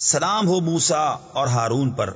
سلام ہو موسا اور ہارون پر۔